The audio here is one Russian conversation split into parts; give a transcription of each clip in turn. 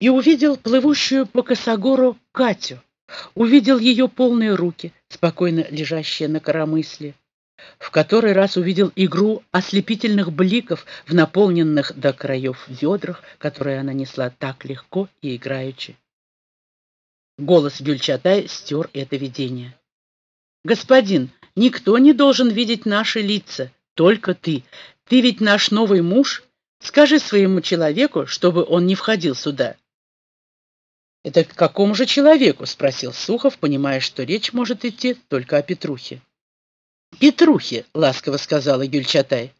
и увидел плывущую по косогору Катю, увидел ее полные руки, спокойно лежащие на коромысле, в который раз увидел игру ослепительных бликов в наполненных до краев ведрах, которые она несла так легко и играючи. Голос Гюльчатай стер это видение. «Господин, никто не должен видеть наши лица, только ты. Ты ведь наш новый муж. Скажи своему человеку, чтобы он не входил сюда». «Это к какому же человеку?» — спросил Сухов, понимая, что речь может идти только о Петрухе. «Петрухе», — ласково сказала Гюльчатай.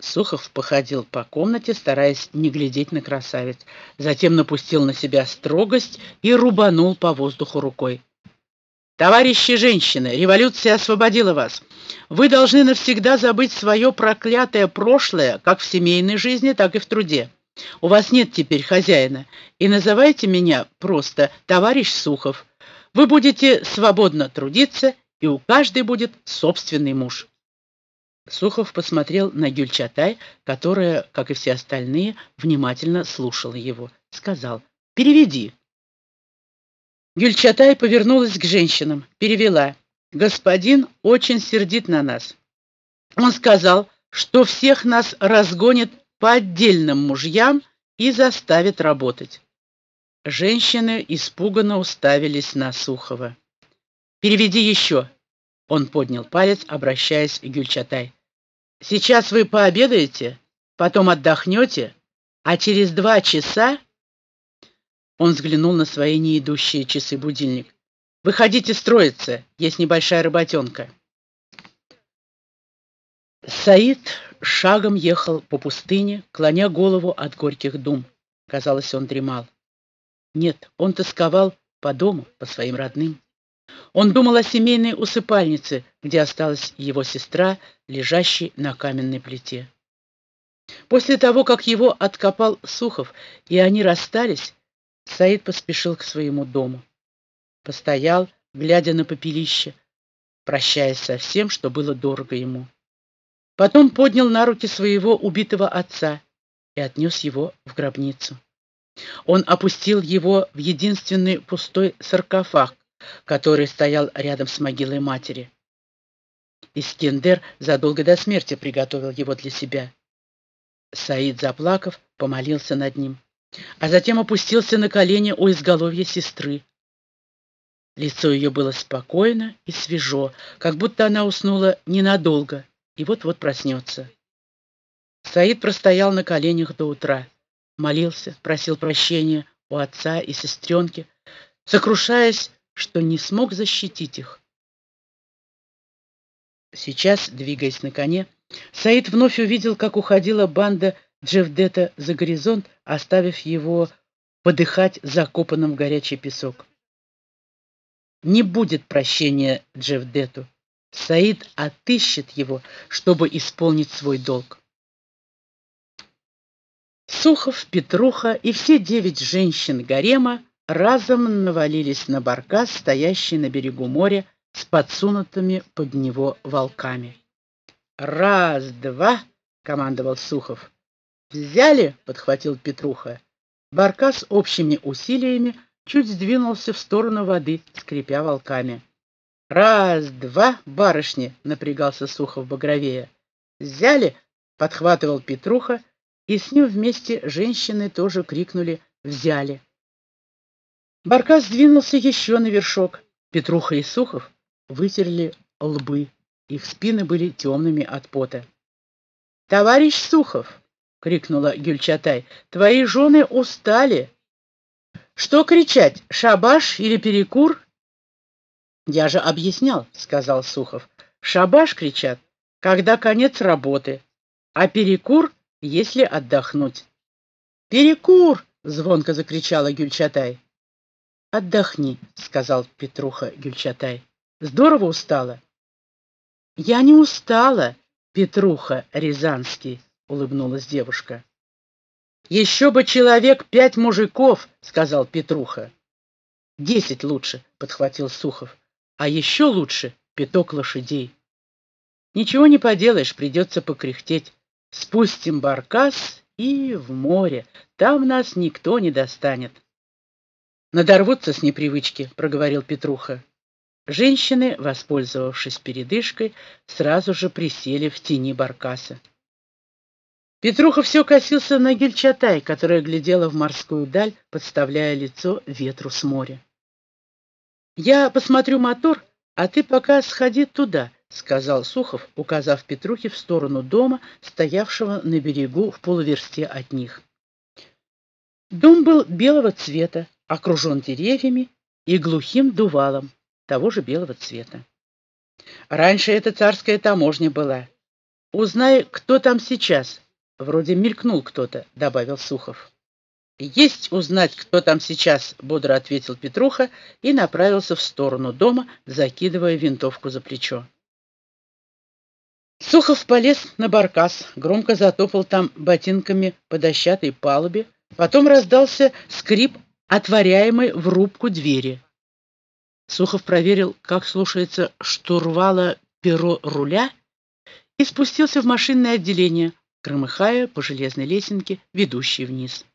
Сухов походил по комнате, стараясь не глядеть на красавец. Затем напустил на себя строгость и рубанул по воздуху рукой. «Товарищи женщины, революция освободила вас. Вы должны навсегда забыть свое проклятое прошлое, как в семейной жизни, так и в труде. У вас нет теперь хозяина, и называйте меня просто товарищ Сухов. Вы будете свободно трудиться, и у каждой будет собственный муж». Сухов посмотрел на Гюльчатай, которая, как и все остальные, внимательно слушала его. Сказал «Переведи». Гюльчатай повернулась к женщинам, перевела. «Господин очень сердит на нас. Он сказал, что всех нас разгонит по отдельным мужьям и заставит работать». Женщины испуганно уставились на Сухова. «Переведи еще!» Он поднял палец, обращаясь к Гюльчатай. «Сейчас вы пообедаете, потом отдохнете, а через два часа...» Он взглянул на свои неидущие часы-будильник. «Выходите строиться, есть небольшая работенка». Саид шагом ехал по пустыне, клоня голову от горьких дум. Казалось, он дремал. Нет, он тосковал по дому, по своим родным. Он думал о семейной усыпальнице, где осталась его сестра, лежащей на каменной плите. После того, как его откопал Сухов, и они расстались, Саид поспешил к своему дому. Постоял, глядя на попелище, прощаясь со всем, что было дорого ему. Потом поднял на руки своего убитого отца и отнес его в гробницу. Он опустил его в единственный пустой саркофаг, который стоял рядом с могилой матери. Искендер задолго до смерти приготовил его для себя. Саид, заплакав, помолился над ним, а затем опустился на колени у изголовья сестры. Лицо ее было спокойно и свежо, как будто она уснула ненадолго и вот-вот проснется. Саид простоял на коленях до утра, молился, просил прощения у отца и сестренки, сокрушаясь что не смог защитить их. Сейчас, двигаясь на коне, Саид вновь увидел, как уходила банда Джевдета за горизонт, оставив его подыхать закопанным в горячий песок. Не будет прощения Джевдету. Саид отыщет его, чтобы исполнить свой долг. Сухов, Петруха и все девять женщин гарема разом навалились на баркас, стоящий на берегу моря, с подсунутыми под него волками. «Раз, два!» — командовал Сухов. «Взяли!» — подхватил Петруха. Баркас общими усилиями чуть сдвинулся в сторону воды, скрипя волками. «Раз, два, барышни!» — напрягался Сухов багровее. «Взяли!» — подхватывал Петруха, и с ним вместе женщины тоже крикнули «взяли!» Баркас сдвинулся еще на вершок. Петруха и Сухов вытерли лбы. Их спины были темными от пота. «Товарищ Сухов!» — крикнула Гюльчатай. «Твои жены устали!» «Что кричать, шабаш или перекур?» «Я же объяснял», — сказал Сухов. «Шабаш кричат, когда конец работы, а перекур, если отдохнуть». «Перекур!» — звонко закричала Гюльчатай. «Отдохни», — сказал Петруха Гюльчатай. «Здорово устала». «Я не устала, Петруха Рязанский», — улыбнулась девушка. «Еще бы человек пять мужиков», — сказал Петруха. «Десять лучше», — подхватил Сухов. «А еще лучше пяток лошадей». «Ничего не поделаешь, придется покряхтеть. Спустим баркас и в море. Там нас никто не достанет». Надорвутся с непривычки, проговорил Петруха. Женщины, воспользовавшись передышкой, сразу же присели в тени баркаса. Петруха все косился на Гельчатай, которая глядела в морскую даль, подставляя лицо ветру с моря. «Я посмотрю мотор, а ты пока сходи туда», — сказал Сухов, указав Петрухе в сторону дома, стоявшего на берегу в полуверсте от них. Дом был белого цвета, окружен деревьями и глухим дувалом того же белого цвета. Раньше это царская таможня была. Узнай, кто там сейчас. Вроде мелькнул кто-то, добавил Сухов. «Есть узнать, кто там сейчас», — бодро ответил Петруха и направился в сторону дома, закидывая винтовку за плечо. Сухов полез на баркас, громко затопал там ботинками по дощатой палубе, потом раздался скрип отворяемой в рубку двери. Сухов проверил, как слушается штурвала перо руля и спустился в машинное отделение, громыхая по железной лесенке, ведущей вниз.